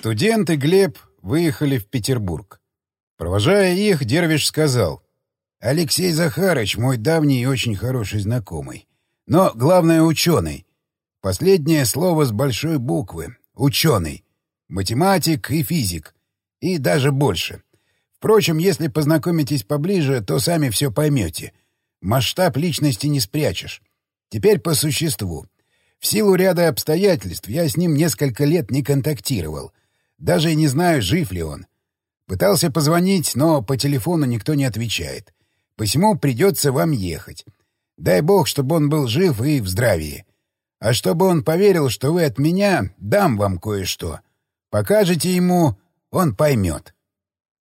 Студент и Глеб выехали в Петербург. Провожая их, Дервиш сказал. «Алексей Захарыч мой давний и очень хороший знакомый. Но, главное, ученый. Последнее слово с большой буквы. Ученый. Математик и физик. И даже больше. Впрочем, если познакомитесь поближе, то сами все поймете. Масштаб личности не спрячешь. Теперь по существу. В силу ряда обстоятельств я с ним несколько лет не контактировал. Даже и не знаю, жив ли он. Пытался позвонить, но по телефону никто не отвечает. Посему придется вам ехать. Дай бог, чтобы он был жив и в здравии. А чтобы он поверил, что вы от меня, дам вам кое-что. Покажете ему, он поймет.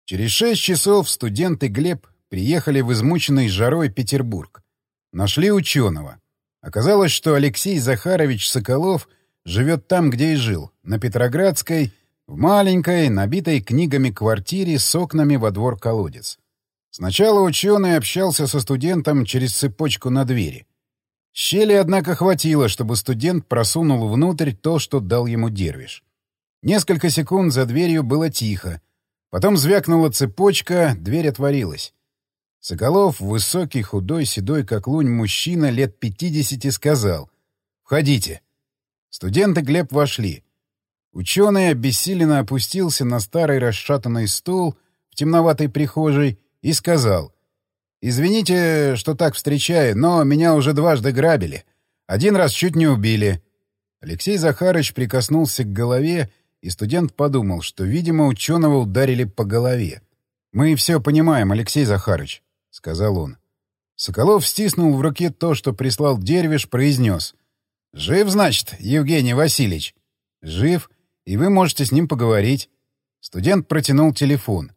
Через шесть часов студенты Глеб приехали в измученный жарой Петербург. Нашли ученого. Оказалось, что Алексей Захарович Соколов живет там, где и жил, на Петроградской, в маленькой, набитой книгами квартире с окнами во двор колодец. Сначала ученый общался со студентом через цепочку на двери. Щели, однако, хватило, чтобы студент просунул внутрь то, что дал ему дервиш. Несколько секунд за дверью было тихо. Потом звякнула цепочка, дверь отворилась. Соколов, высокий, худой, седой, как лунь мужчина, лет пятидесяти, сказал «Входите». Студенты Глеб вошли. Ученый обессиленно опустился на старый расшатанный стул в темноватой прихожей и сказал. «Извините, что так встречаю, но меня уже дважды грабили. Один раз чуть не убили». Алексей Захарыч прикоснулся к голове, и студент подумал, что, видимо, ученого ударили по голове. «Мы все понимаем, Алексей Захарыч», — сказал он. Соколов стиснул в руке то, что прислал Дервиш, произнес. «Жив, значит, Евгений Васильевич?» «Жив и вы можете с ним поговорить». Студент протянул телефон.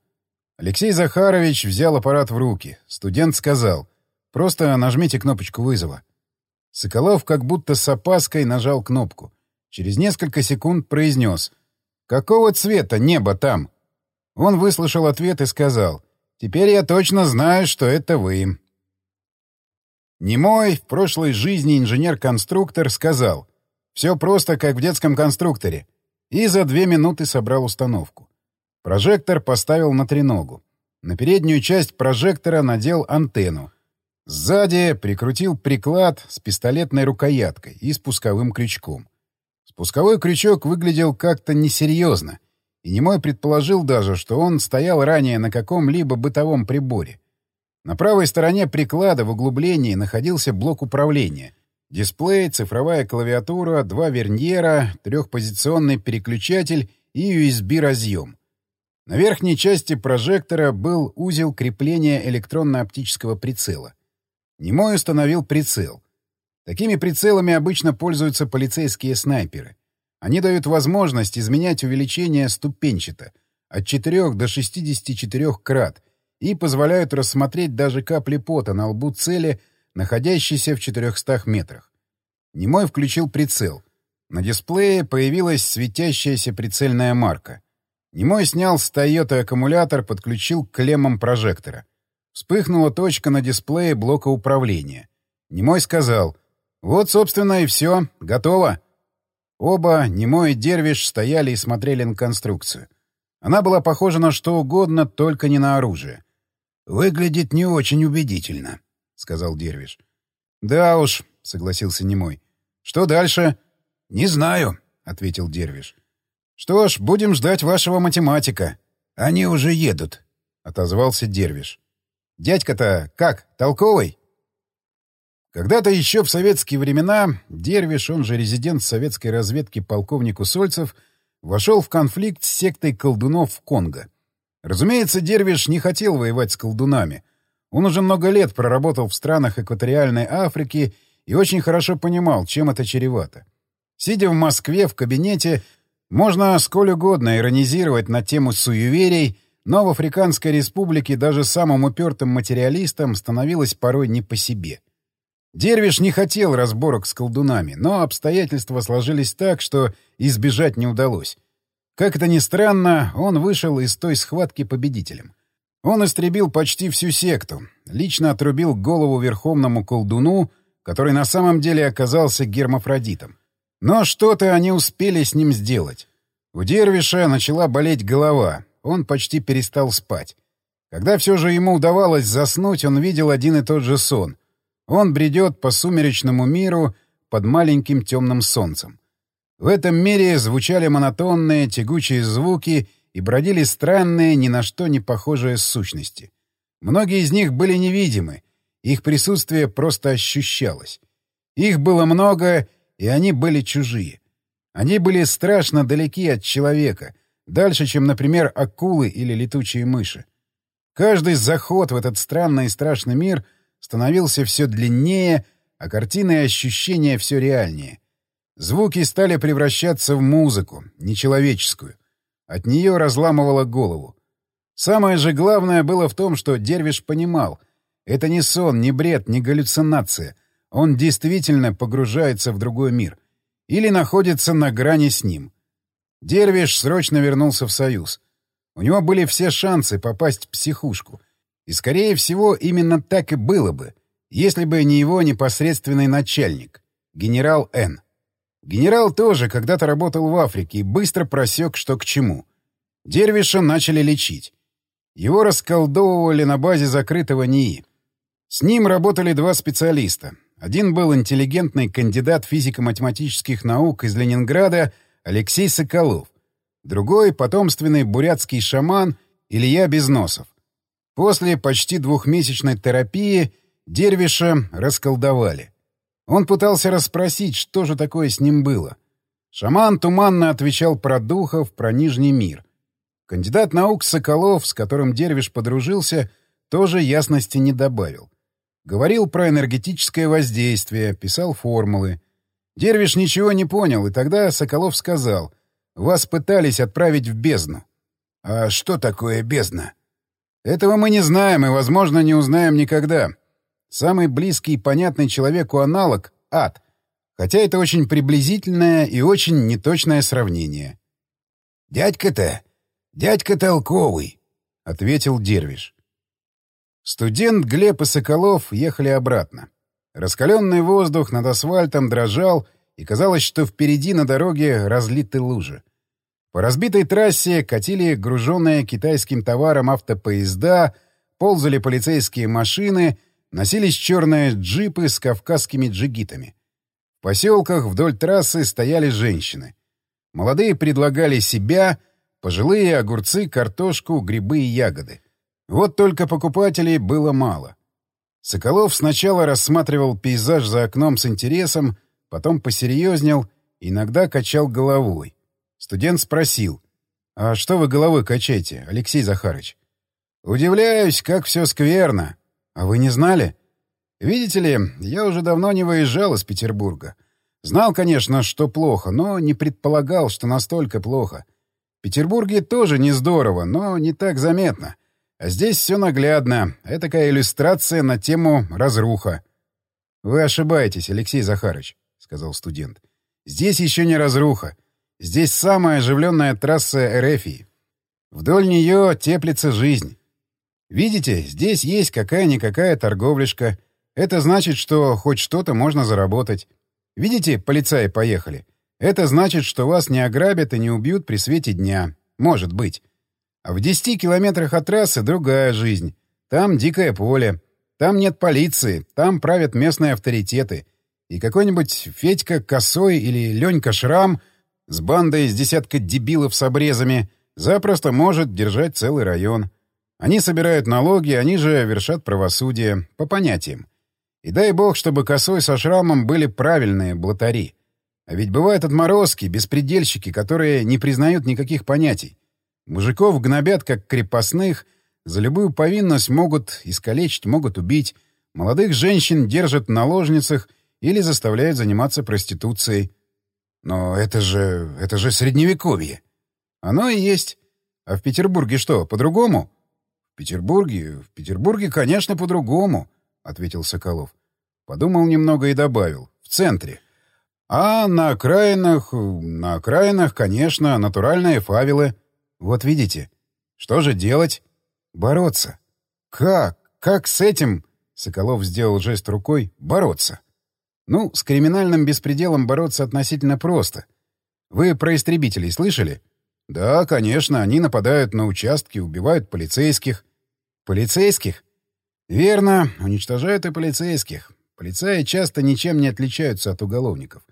Алексей Захарович взял аппарат в руки. Студент сказал, «Просто нажмите кнопочку вызова». Соколов как будто с опаской нажал кнопку. Через несколько секунд произнес, «Какого цвета небо там?» Он выслушал ответ и сказал, «Теперь я точно знаю, что это вы». Немой, в прошлой жизни инженер-конструктор, сказал, «Все просто, как в детском конструкторе и за две минуты собрал установку. Прожектор поставил на треногу. На переднюю часть прожектора надел антенну. Сзади прикрутил приклад с пистолетной рукояткой и спусковым крючком. Спусковой крючок выглядел как-то несерьезно, и немой предположил даже, что он стоял ранее на каком-либо бытовом приборе. На правой стороне приклада в углублении находился блок управления — Дисплей, цифровая клавиатура, два верньера, трехпозиционный переключатель и USB-разъем. На верхней части прожектора был узел крепления электронно-оптического прицела. Немой установил прицел. Такими прицелами обычно пользуются полицейские снайперы. Они дают возможность изменять увеличение ступенчато, от 4 до 64 крат, и позволяют рассмотреть даже капли пота на лбу цели находящийся в 400 метрах. Немой включил прицел. На дисплее появилась светящаяся прицельная марка. Немой снял с Тойоты аккумулятор, подключил к клеммам прожектора. Вспыхнула точка на дисплее блока управления. Немой сказал, «Вот, собственно, и все. Готово». Оба, Немой и Дервиш, стояли и смотрели на конструкцию. Она была похожа на что угодно, только не на оружие. «Выглядит не очень убедительно», — сказал Дервиш. «Да уж», — согласился Немой. «Что дальше?» «Не знаю», — ответил Дервиш. «Что ж, будем ждать вашего математика. Они уже едут», — отозвался Дервиш. «Дядька-то как, толковый?» Когда-то еще в советские времена Дервиш, он же резидент советской разведки полковник Усольцев, вошел в конфликт с сектой колдунов в Конго. Разумеется, Дервиш не хотел воевать с колдунами — он уже много лет проработал в странах экваториальной Африки и очень хорошо понимал, чем это чревато. Сидя в Москве в кабинете, можно сколь угодно иронизировать на тему суеверий, но в Африканской республике даже самым упертым материалистам становилось порой не по себе. Дервиш не хотел разборок с колдунами, но обстоятельства сложились так, что избежать не удалось. Как это ни странно, он вышел из той схватки победителем. Он истребил почти всю секту, лично отрубил голову верховному колдуну, который на самом деле оказался гермафродитом. Но что-то они успели с ним сделать. У Дервиша начала болеть голова, он почти перестал спать. Когда все же ему удавалось заснуть, он видел один и тот же сон. Он бредет по сумеречному миру под маленьким темным солнцем. В этом мире звучали монотонные, тягучие звуки и бродили странные, ни на что не похожие сущности. Многие из них были невидимы, их присутствие просто ощущалось. Их было много, и они были чужие. Они были страшно далеки от человека, дальше, чем, например, акулы или летучие мыши. Каждый заход в этот странный и страшный мир становился все длиннее, а картины и ощущения все реальнее. Звуки стали превращаться в музыку, нечеловеческую. От нее разламывало голову. Самое же главное было в том, что Дервиш понимал — это не сон, не бред, не галлюцинация. Он действительно погружается в другой мир. Или находится на грани с ним. Дервиш срочно вернулся в Союз. У него были все шансы попасть в психушку. И, скорее всего, именно так и было бы, если бы не его непосредственный начальник, генерал Н. Генерал тоже когда-то работал в Африке и быстро просек, что к чему. Дервиша начали лечить. Его расколдовывали на базе закрытого НИИ. С ним работали два специалиста. Один был интеллигентный кандидат физико-математических наук из Ленинграда Алексей Соколов. Другой — потомственный бурятский шаман Илья Безносов. После почти двухмесячной терапии Дервиша расколдовали. Он пытался расспросить, что же такое с ним было. Шаман туманно отвечал про духов, про Нижний мир. Кандидат наук Соколов, с которым Дервиш подружился, тоже ясности не добавил. Говорил про энергетическое воздействие, писал формулы. Дервиш ничего не понял, и тогда Соколов сказал, «Вас пытались отправить в бездну». «А что такое бездна?» «Этого мы не знаем и, возможно, не узнаем никогда. Самый близкий и понятный человеку аналог — ад. Хотя это очень приблизительное и очень неточное сравнение. «Дядька-то... Дядька толковый», — ответил Дервиш. Студент Глеб и Соколов ехали обратно. Раскаленный воздух над асфальтом дрожал, и казалось, что впереди на дороге разлиты лужи. По разбитой трассе катили груженные китайским товаром автопоезда, ползали полицейские машины — носились черные джипы с кавказскими джигитами. В поселках вдоль трассы стояли женщины. Молодые предлагали себя, пожилые — огурцы, картошку, грибы и ягоды. Вот только покупателей было мало. Соколов сначала рассматривал пейзаж за окном с интересом, потом посерьезнел, иногда качал головой. Студент спросил, «А что вы головой качаете, Алексей Захарыч?» «Удивляюсь, как все скверно», а вы не знали? Видите ли, я уже давно не выезжал из Петербурга. Знал, конечно, что плохо, но не предполагал, что настолько плохо. В Петербурге тоже не здорово, но не так заметно. А здесь все наглядно. Это такая иллюстрация на тему «разруха». «Вы ошибаетесь, Алексей Захарыч», — сказал студент. «Здесь еще не разруха. Здесь самая оживленная трасса Эрефии. Вдоль нее теплится жизнь. Видите, здесь есть какая-никакая торговляшка. Это значит, что хоть что-то можно заработать. Видите, полицаи поехали. Это значит, что вас не ограбят и не убьют при свете дня. Может быть. А в 10 километрах от трассы другая жизнь. Там дикое поле. Там нет полиции. Там правят местные авторитеты. И какой-нибудь Федька Косой или Ленька Шрам с бандой из десятка дебилов с обрезами запросто может держать целый район. Они собирают налоги, они же вершат правосудие, по понятиям. И дай бог, чтобы косой со шрамом были правильные блатари. А ведь бывают отморозки, беспредельщики, которые не признают никаких понятий. Мужиков гнобят как крепостных, за любую повинность могут искалечить, могут убить. Молодых женщин держат в наложницах или заставляют заниматься проституцией. Но это же... это же средневековье. Оно и есть. А в Петербурге что, по-другому? Петербурге... В Петербурге, конечно, по-другому, — ответил Соколов. Подумал немного и добавил. В центре. А на окраинах... На окраинах, конечно, натуральные фавелы. Вот видите. Что же делать? Бороться. Как? Как с этим... Соколов сделал жест рукой. Бороться. Ну, с криминальным беспределом бороться относительно просто. Вы про истребителей слышали? Да, конечно, они нападают на участки, убивают полицейских. Полицейских? Верно, уничтожают и полицейских. Полицаи часто ничем не отличаются от уголовников.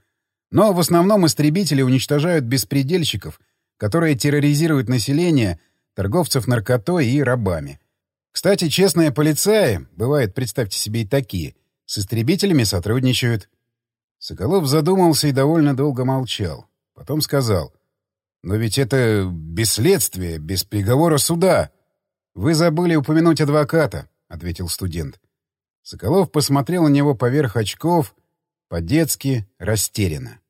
Но в основном истребители уничтожают беспредельщиков, которые терроризируют население, торговцев наркотой и рабами. Кстати, честные полицаи, бывает, представьте себе и такие, с истребителями сотрудничают. Соколов задумался и довольно долго молчал. Потом сказал. «Но ведь это без следствия, без приговора суда». «Вы забыли упомянуть адвоката», — ответил студент. Соколов посмотрел на него поверх очков, по-детски, растерянно.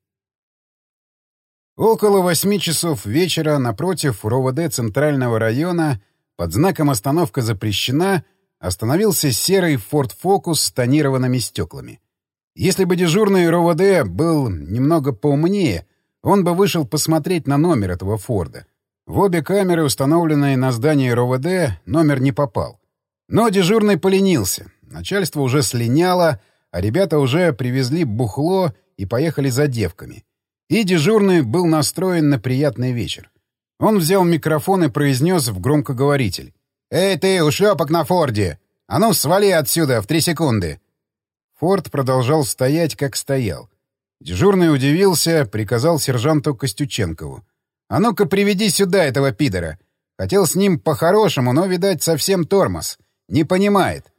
Около восьми часов вечера напротив РОВД Центрального района под знаком «Остановка запрещена» остановился серый Ford Focus с тонированными стеклами. Если бы дежурный РОВД был немного поумнее, он бы вышел посмотреть на номер этого Форда. В обе камеры, установленные на здании РОВД, номер не попал. Но дежурный поленился. Начальство уже слиняло, а ребята уже привезли бухло и поехали за девками. И дежурный был настроен на приятный вечер. Он взял микрофон и произнес в громкоговоритель. «Эй ты, ушлепок на Форде! А ну, свали отсюда в три секунды!» Форд продолжал стоять, как стоял. Дежурный удивился, приказал сержанту Костюченкову. «А ну-ка приведи сюда этого пидора! Хотел с ним по-хорошему, но, видать, совсем тормоз. Не понимает».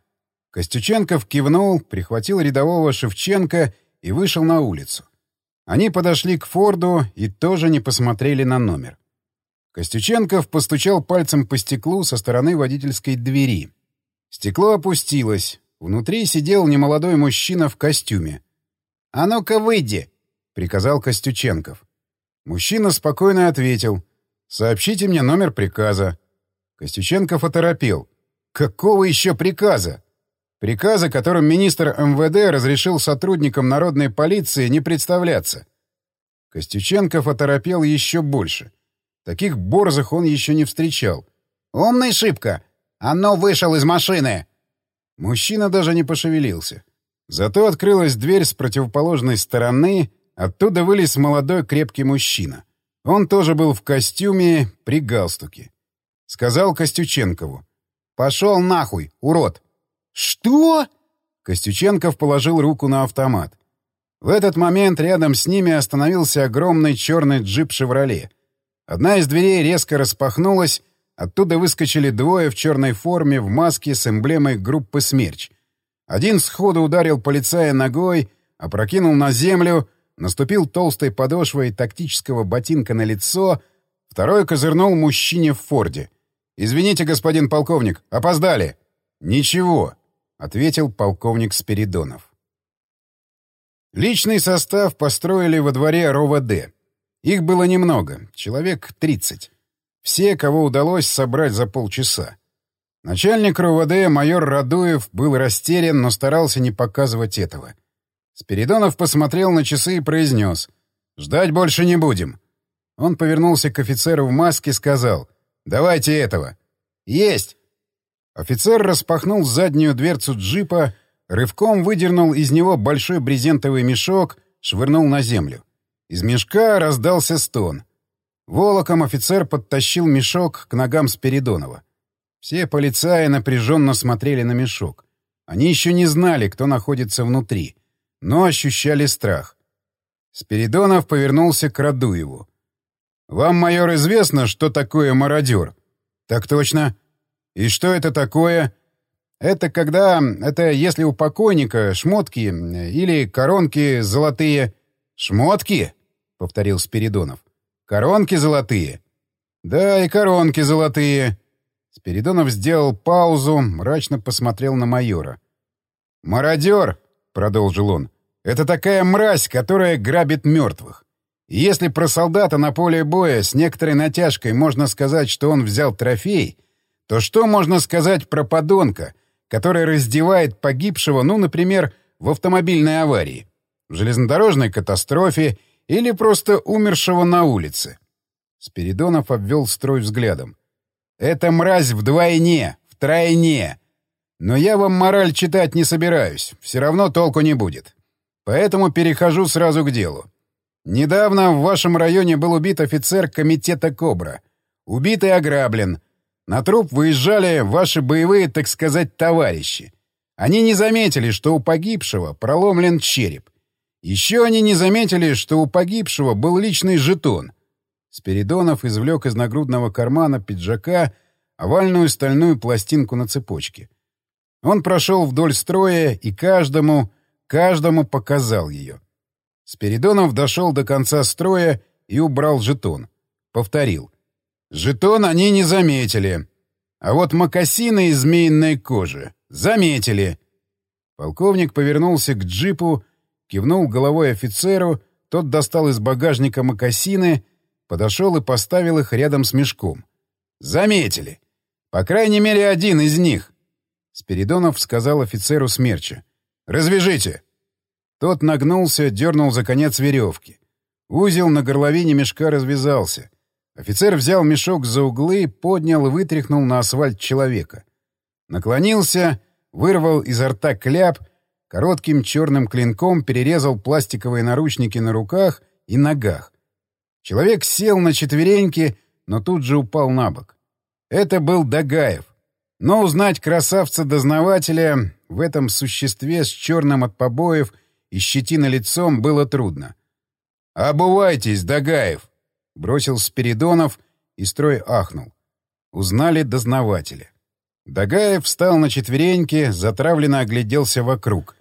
Костюченков кивнул, прихватил рядового Шевченко и вышел на улицу. Они подошли к Форду и тоже не посмотрели на номер. Костюченков постучал пальцем по стеклу со стороны водительской двери. Стекло опустилось. Внутри сидел немолодой мужчина в костюме. «А ну-ка выйди!» — приказал Костюченков. Мужчина спокойно ответил. «Сообщите мне номер приказа». Костюченков оторопел. «Какого еще приказа?» Приказа, которым министр МВД разрешил сотрудникам народной полиции не представляться. Костюченков оторопел еще больше. Таких борзых он еще не встречал. «Умный шибко! Оно вышел из машины!» Мужчина даже не пошевелился. Зато открылась дверь с противоположной стороны, оттуда вылез молодой крепкий мужчина. Он тоже был в костюме, при галстуке. Сказал Костюченкову. «Пошел нахуй, урод!» «Что?» Костюченков положил руку на автомат. В этот момент рядом с ними остановился огромный черный джип «Шевроле». Одна из дверей резко распахнулась, оттуда выскочили двое в черной форме в маске с эмблемой группы «Смерч». Один сходу ударил полицая ногой, опрокинул на землю, наступил толстой подошвой тактического ботинка на лицо, второй козырнул мужчине в форде. «Извините, господин полковник, опоздали!» «Ничего», — ответил полковник Спиридонов. Личный состав построили во дворе РОВД. Их было немного, человек 30. Все, кого удалось собрать за полчаса. Начальник РОВД, майор Радуев, был растерян, но старался не показывать этого. Спиридонов посмотрел на часы и произнес. «Ждать больше не будем». Он повернулся к офицеру в маске и сказал. «Давайте этого». «Есть!» Офицер распахнул заднюю дверцу джипа, рывком выдернул из него большой брезентовый мешок, швырнул на землю. Из мешка раздался стон. Волоком офицер подтащил мешок к ногам Спиридонова. Все полицаи напряженно смотрели на мешок. Они еще не знали, кто находится внутри, но ощущали страх. Спиридонов повернулся к Радуеву. «Вам, майор, известно, что такое мародер?» «Так точно», «И что это такое?» «Это когда... Это если у покойника шмотки или коронки золотые...» «Шмотки?» — повторил Спиридонов. «Коронки золотые?» «Да, и коронки золотые». Спиридонов сделал паузу, мрачно посмотрел на майора. «Мародер!» — продолжил он. «Это такая мразь, которая грабит мертвых. И если про солдата на поле боя с некоторой натяжкой можно сказать, что он взял трофей, то что можно сказать про подонка, который раздевает погибшего, ну, например, в автомобильной аварии, в железнодорожной катастрофе или просто умершего на улице? Спиридонов обвел строй взглядом. «Это мразь вдвойне, втройне. Но я вам мораль читать не собираюсь, все равно толку не будет. Поэтому перехожу сразу к делу. Недавно в вашем районе был убит офицер комитета «Кобра». Убит и ограблен. На труп выезжали ваши боевые, так сказать, товарищи. Они не заметили, что у погибшего проломлен череп. Еще они не заметили, что у погибшего был личный жетон. Спиридонов извлек из нагрудного кармана пиджака овальную стальную пластинку на цепочке. Он прошел вдоль строя и каждому, каждому показал ее. Спиридонов дошел до конца строя и убрал жетон. Повторил. Жетон они не заметили. А вот мокасины из змеиной кожи заметили. Полковник повернулся к джипу, кивнул головой офицеру, тот достал из багажника мокасины, подошел и поставил их рядом с мешком. «Заметили. По крайней мере, один из них». Спиридонов сказал офицеру смерча. «Развяжите». Тот нагнулся, дернул за конец веревки. Узел на горловине мешка развязался. Офицер взял мешок за углы, поднял и вытряхнул на асфальт человека. Наклонился, вырвал изо рта кляп, коротким черным клинком перерезал пластиковые наручники на руках и ногах. Человек сел на четвереньки, но тут же упал на бок. Это был Дагаев. Но узнать красавца-дознавателя в этом существе с черным от побоев и щетиной лицом было трудно. «Обувайтесь, Дагаев!» Бросил Спиридонов, и строй ахнул. Узнали дознаватели. Дагаев встал на четвереньки, затравленно огляделся вокруг.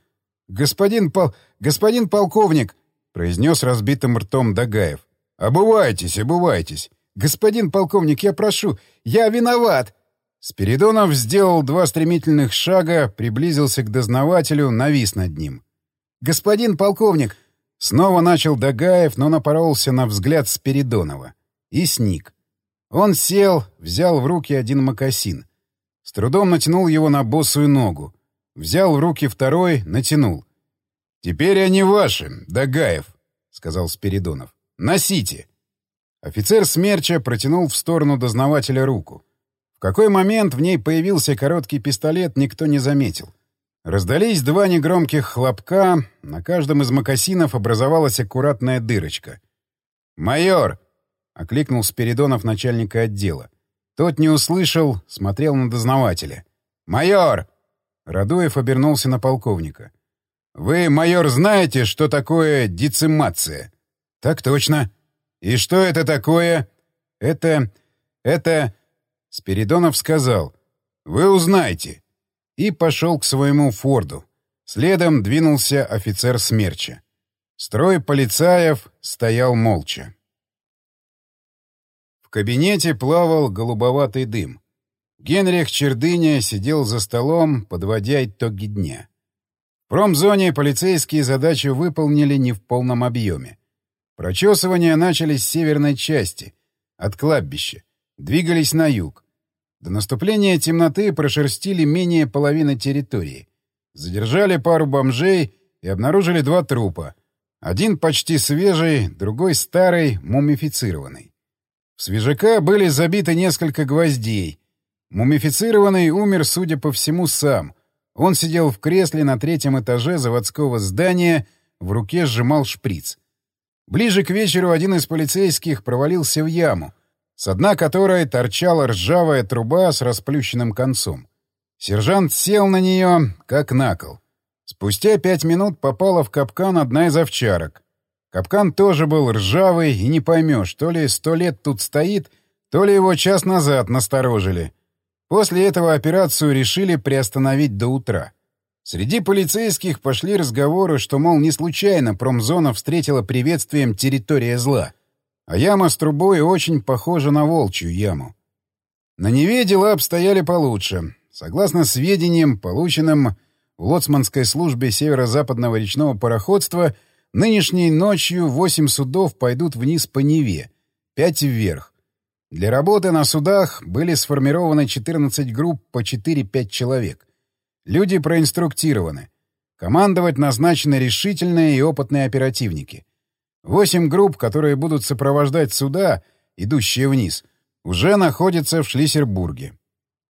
«Господин пол... господин полковник!» — произнес разбитым ртом Дагаев. «Обувайтесь, обувайтесь! Господин полковник, я прошу, я виноват!» Спиридонов сделал два стремительных шага, приблизился к дознавателю, навис над ним. «Господин полковник, Снова начал Дагаев, но напоролся на взгляд Спиридонова. И сник. Он сел, взял в руки один мокасин. С трудом натянул его на босую ногу. Взял в руки второй, натянул. «Теперь они ваши, Дагаев», — сказал Спиридонов. «Носите». Офицер Смерча протянул в сторону дознавателя руку. В какой момент в ней появился короткий пистолет, никто не заметил. Раздались два негромких хлопка, на каждом из мокасинов образовалась аккуратная дырочка. «Майор!» — окликнул Спиридонов начальника отдела. Тот не услышал, смотрел на дознавателя. «Майор!» Радуев обернулся на полковника. «Вы, майор, знаете, что такое децимация?» «Так точно». «И что это такое?» «Это... это...» Спиридонов сказал. «Вы узнаете» и пошел к своему форду. Следом двинулся офицер смерча. Строй полицаев стоял молча. В кабинете плавал голубоватый дым. Генрих Чердыня сидел за столом, подводя итоги дня. В промзоне полицейские задачу выполнили не в полном объеме. Прочесывания начались с северной части, от кладбища, двигались на юг. До наступления темноты прошерстили менее половины территории. Задержали пару бомжей и обнаружили два трупа. Один почти свежий, другой старый, мумифицированный. В свежака были забиты несколько гвоздей. Мумифицированный умер, судя по всему, сам. Он сидел в кресле на третьем этаже заводского здания, в руке сжимал шприц. Ближе к вечеру один из полицейских провалился в яму, с дна которой торчала ржавая труба с расплющенным концом. Сержант сел на нее, как на кол. Спустя пять минут попала в капкан одна из овчарок. Капкан тоже был ржавый, и не поймешь, то ли сто лет тут стоит, то ли его час назад насторожили. После этого операцию решили приостановить до утра. Среди полицейских пошли разговоры, что, мол, не случайно промзона встретила приветствием территория зла. А яма с трубой очень похожа на волчью яму. На Неве дела обстояли получше. Согласно сведениям, полученным в Лоцманской службе северо-западного речного пароходства, нынешней ночью восемь судов пойдут вниз по Неве, пять вверх. Для работы на судах были сформированы 14 групп по 4-5 человек. Люди проинструктированы. Командовать назначены решительные и опытные оперативники. Восемь групп, которые будут сопровождать суда, идущие вниз, уже находятся в Шлиссербурге.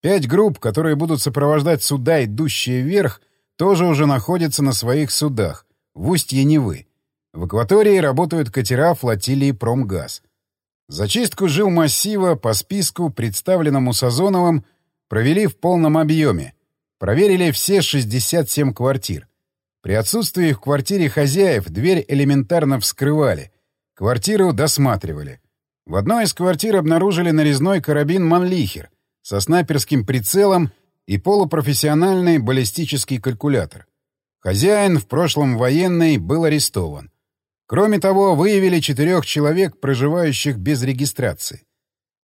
Пять групп, которые будут сопровождать суда, идущие вверх, тоже уже находятся на своих судах, в устье Невы. В акватории работают катера флотилии «Промгаз». Зачистку жил массива по списку, представленному Сазоновым, провели в полном объеме. Проверили все 67 квартир. При отсутствии в квартире хозяев дверь элементарно вскрывали. Квартиру досматривали. В одной из квартир обнаружили нарезной карабин «Манлихер» со снайперским прицелом и полупрофессиональный баллистический калькулятор. Хозяин, в прошлом военный, был арестован. Кроме того, выявили четырех человек, проживающих без регистрации.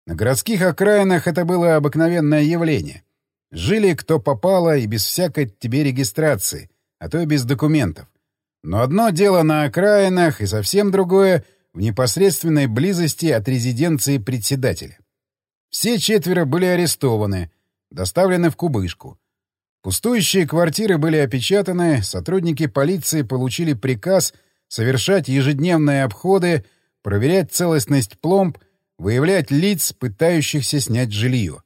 На городских окраинах это было обыкновенное явление. Жили кто попало и без всякой тебе регистрации, а то и без документов. Но одно дело на окраинах и совсем другое — в непосредственной близости от резиденции председателя. Все четверо были арестованы, доставлены в Кубышку. Пустующие квартиры были опечатаны, сотрудники полиции получили приказ — совершать ежедневные обходы, проверять целостность пломб, выявлять лиц, пытающихся снять жилье.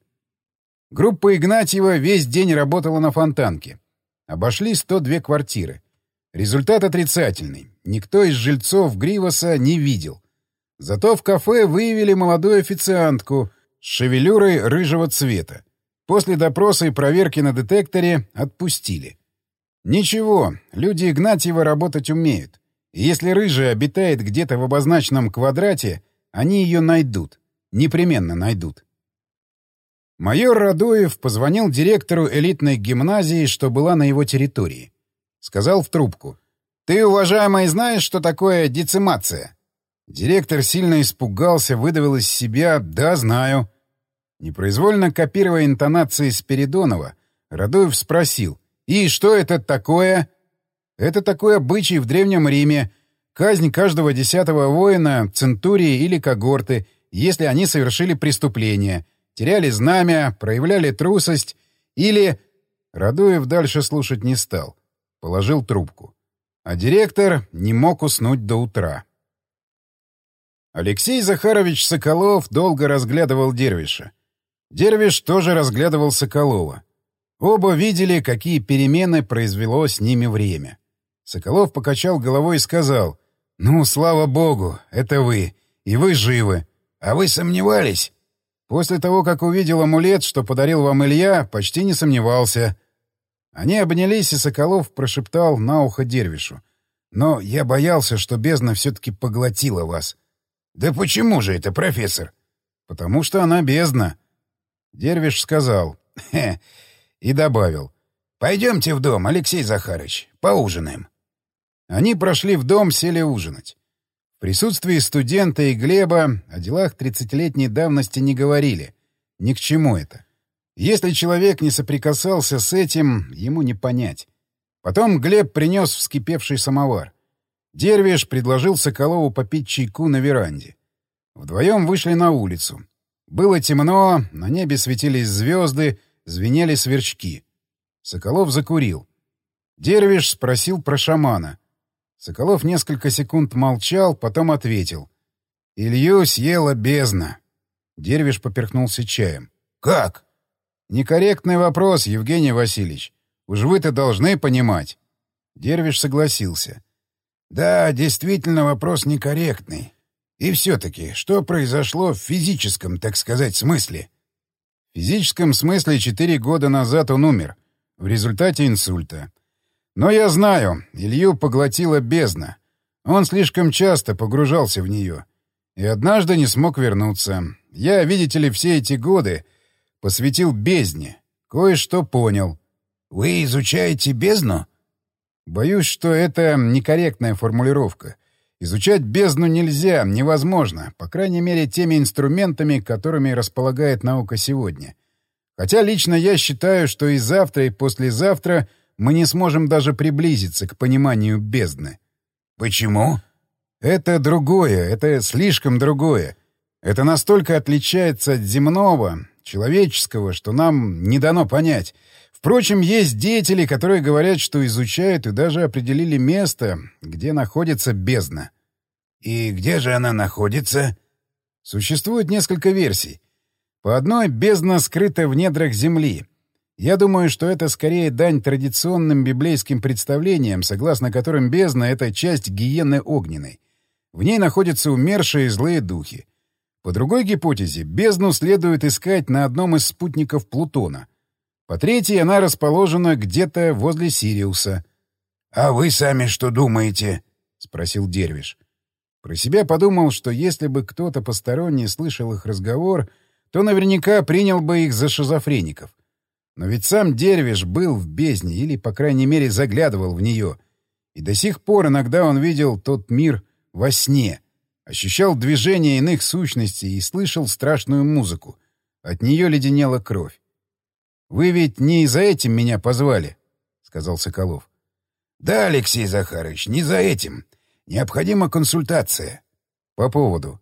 Группа Игнатьева весь день работала на фонтанке. Обошли 102 квартиры. Результат отрицательный. Никто из жильцов Гривоса не видел. Зато в кафе выявили молодую официантку с шевелюрой рыжего цвета. После допроса и проверки на детекторе отпустили. Ничего, люди Игнатьева работать умеют. И если рыжая обитает где-то в обозначенном квадрате, они ее найдут. Непременно найдут. Майор Радоев позвонил директору элитной гимназии, что была на его территории. Сказал в трубку. «Ты, уважаемый, знаешь, что такое децимация?» Директор сильно испугался, выдавил из себя «Да, знаю». Непроизвольно копируя интонации Спиридонова, Радоев спросил «И что это такое?» Это такой обычай в Древнем Риме. Казнь каждого десятого воина, центурии или когорты, если они совершили преступление, теряли знамя, проявляли трусость или... Радуев дальше слушать не стал. Положил трубку. А директор не мог уснуть до утра. Алексей Захарович Соколов долго разглядывал Дервиша. Дервиш тоже разглядывал Соколова. Оба видели, какие перемены произвело с ними время. Соколов покачал головой и сказал, «Ну, слава богу, это вы, и вы живы. А вы сомневались?» После того, как увидел амулет, что подарил вам Илья, почти не сомневался. Они обнялись, и Соколов прошептал на ухо Дервишу. «Но я боялся, что бездна все-таки поглотила вас». «Да почему же это, профессор?» «Потому что она бездна». Дервиш сказал. «Хе», и добавил. «Пойдемте в дом, Алексей Захарыч, поужинаем». Они прошли в дом, сели ужинать. В присутствии студента и Глеба о делах тридцатилетней давности не говорили. Ни к чему это. Если человек не соприкасался с этим, ему не понять. Потом Глеб принес вскипевший самовар. Дервиш предложил Соколову попить чайку на веранде. Вдвоем вышли на улицу. Было темно, на небе светились звезды, звенели сверчки. Соколов закурил. Дервиш спросил про шамана — Соколов несколько секунд молчал, потом ответил. «Илью съела бездна». Дервиш поперхнулся чаем. «Как?» «Некорректный вопрос, Евгений Васильевич. Уж вы-то должны понимать». Дервиш согласился. «Да, действительно, вопрос некорректный. И все-таки, что произошло в физическом, так сказать, смысле?» В физическом смысле четыре года назад он умер. В результате инсульта. Но я знаю, Илью поглотила бездна. Он слишком часто погружался в нее. И однажды не смог вернуться. Я, видите ли, все эти годы посвятил бездне. Кое-что понял. «Вы изучаете бездну?» Боюсь, что это некорректная формулировка. Изучать бездну нельзя, невозможно, по крайней мере, теми инструментами, которыми располагает наука сегодня. Хотя лично я считаю, что и завтра, и послезавтра — мы не сможем даже приблизиться к пониманию бездны. Почему? Это другое, это слишком другое. Это настолько отличается от земного, человеческого, что нам не дано понять. Впрочем, есть деятели, которые говорят, что изучают и даже определили место, где находится бездна. И где же она находится? Существует несколько версий. По одной, бездна скрыта в недрах Земли — Я думаю, что это скорее дань традиционным библейским представлениям, согласно которым бездна — это часть гиены огненной. В ней находятся умершие злые духи. По другой гипотезе, бездну следует искать на одном из спутников Плутона. По третьей, она расположена где-то возле Сириуса. «А вы сами что думаете?» — спросил Дервиш. Про себя подумал, что если бы кто-то посторонний слышал их разговор, то наверняка принял бы их за шизофреников. Но ведь сам Дервиш был в бездне, или, по крайней мере, заглядывал в нее. И до сих пор иногда он видел тот мир во сне, ощущал движение иных сущностей и слышал страшную музыку. От нее леденела кровь. «Вы ведь не за этим меня позвали», — сказал Соколов. «Да, Алексей Захарович, не за этим. Необходима консультация. По поводу.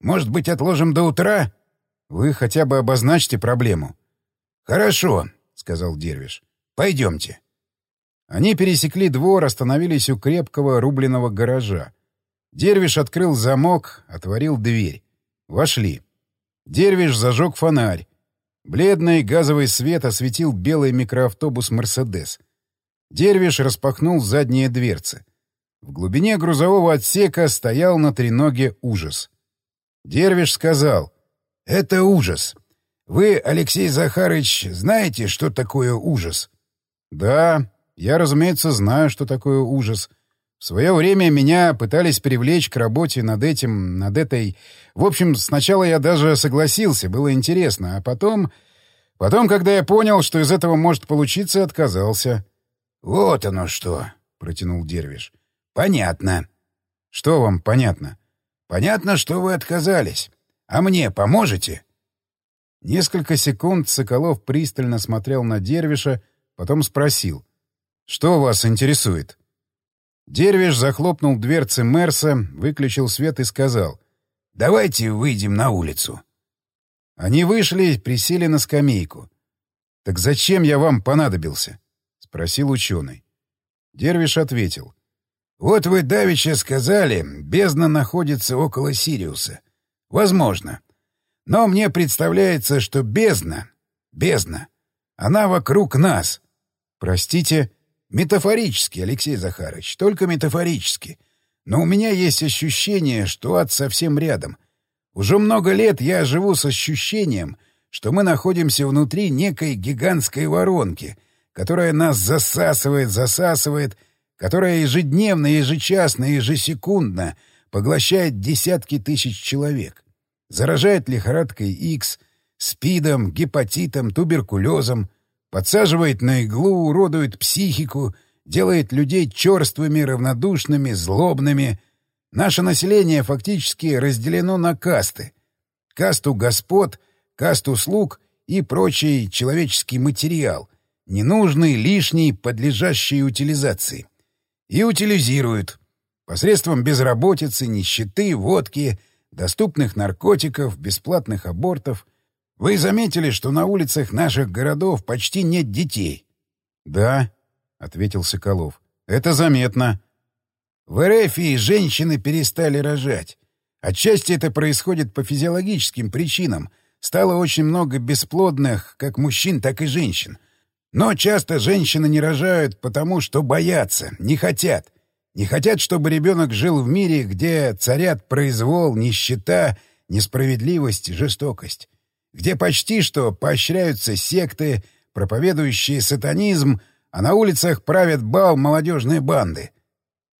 Может быть, отложим до утра? Вы хотя бы обозначьте проблему. Хорошо, сказал Дервиш. Пойдемте. Они пересекли двор, остановились у крепкого рубленого гаража. Дервиш открыл замок, отворил дверь. Вошли. Дервиш зажег фонарь. Бледный газовый свет осветил белый микроавтобус «Мерседес». Дервиш распахнул задние дверцы. В глубине грузового отсека стоял на треноге ужас. Дервиш сказал, «Это ужас. Вы, Алексей Захарыч, знаете, что такое ужас?» «Да, я, разумеется, знаю, что такое ужас. В свое время меня пытались привлечь к работе над этим, над этой... В общем, сначала я даже согласился, было интересно, а потом... Потом, когда я понял, что из этого может получиться, отказался». «Вот оно что!» — протянул Дервиш. Понятно. Что вам понятно? Понятно, что вы отказались. А мне поможете? Несколько секунд Соколов пристально смотрел на Дервиша, потом спросил. «Что вас интересует?» Дервиш захлопнул дверцы Мерса, выключил свет и сказал. «Давайте выйдем на улицу». Они вышли, присели на скамейку. «Так зачем я вам понадобился?» — спросил ученый. Дервиш ответил. Вот вы давеча сказали, бездна находится около Сириуса. Возможно. Но мне представляется, что бездна, бездна, она вокруг нас. Простите, метафорически, Алексей Захарович, только метафорически. Но у меня есть ощущение, что ад совсем рядом. Уже много лет я живу с ощущением, что мы находимся внутри некой гигантской воронки, которая нас засасывает, засасывает — которая ежедневно, ежечасно, ежесекундно поглощает десятки тысяч человек, заражает лихорадкой X, СПИДом, гепатитом, туберкулезом, подсаживает на иглу, уродует психику, делает людей черствыми, равнодушными, злобными. Наше население фактически разделено на касты. Касту господ, касту слуг и прочий человеческий материал, ненужный, лишний, подлежащий утилизации и утилизируют посредством безработицы, нищеты, водки, доступных наркотиков, бесплатных абортов. Вы заметили, что на улицах наших городов почти нет детей? — Да, — ответил Соколов. — Это заметно. В РФ женщины перестали рожать. Отчасти это происходит по физиологическим причинам. Стало очень много бесплодных как мужчин, так и женщин. Но часто женщины не рожают, потому что боятся, не хотят. Не хотят, чтобы ребенок жил в мире, где царят произвол, нищета, несправедливость, жестокость. Где почти что поощряются секты, проповедующие сатанизм, а на улицах правят бал молодежные банды.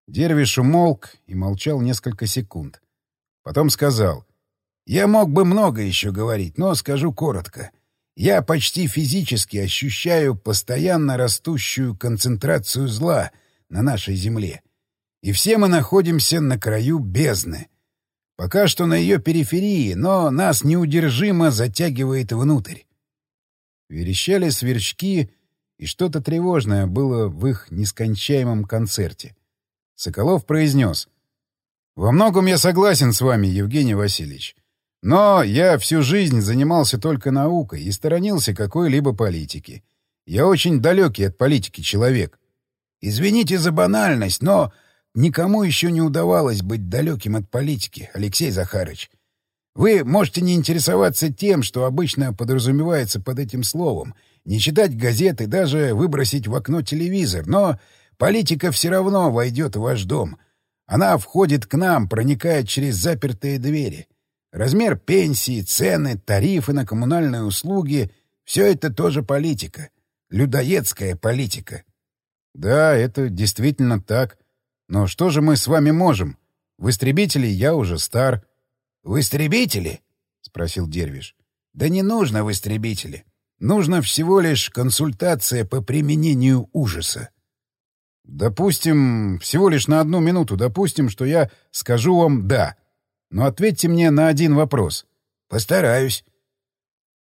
Дервиш умолк и молчал несколько секунд. Потом сказал. «Я мог бы много еще говорить, но скажу коротко. Я почти физически ощущаю постоянно растущую концентрацию зла на нашей Земле. И все мы находимся на краю бездны. Пока что на ее периферии, но нас неудержимо затягивает внутрь. Верещали сверчки, и что-то тревожное было в их нескончаемом концерте. Соколов произнес. «Во многом я согласен с вами, Евгений Васильевич. Но я всю жизнь занимался только наукой и сторонился какой-либо политики. Я очень далекий от политики человек. Извините за банальность, но никому еще не удавалось быть далеким от политики, Алексей Захарыч. Вы можете не интересоваться тем, что обычно подразумевается под этим словом, не читать газеты, даже выбросить в окно телевизор, но политика все равно войдет в ваш дом. Она входит к нам, проникает через запертые двери. Размер пенсии, цены, тарифы на коммунальные услуги — все это тоже политика. Людоедская политика. Да, это действительно так. Но что же мы с вами можем? В истребителе я уже стар. — В истребителе? — спросил Дервиш. — Да не нужно в истребителе. Нужно всего лишь консультация по применению ужаса. Допустим, всего лишь на одну минуту допустим, что я скажу вам «да». Но ответьте мне на один вопрос. Постараюсь.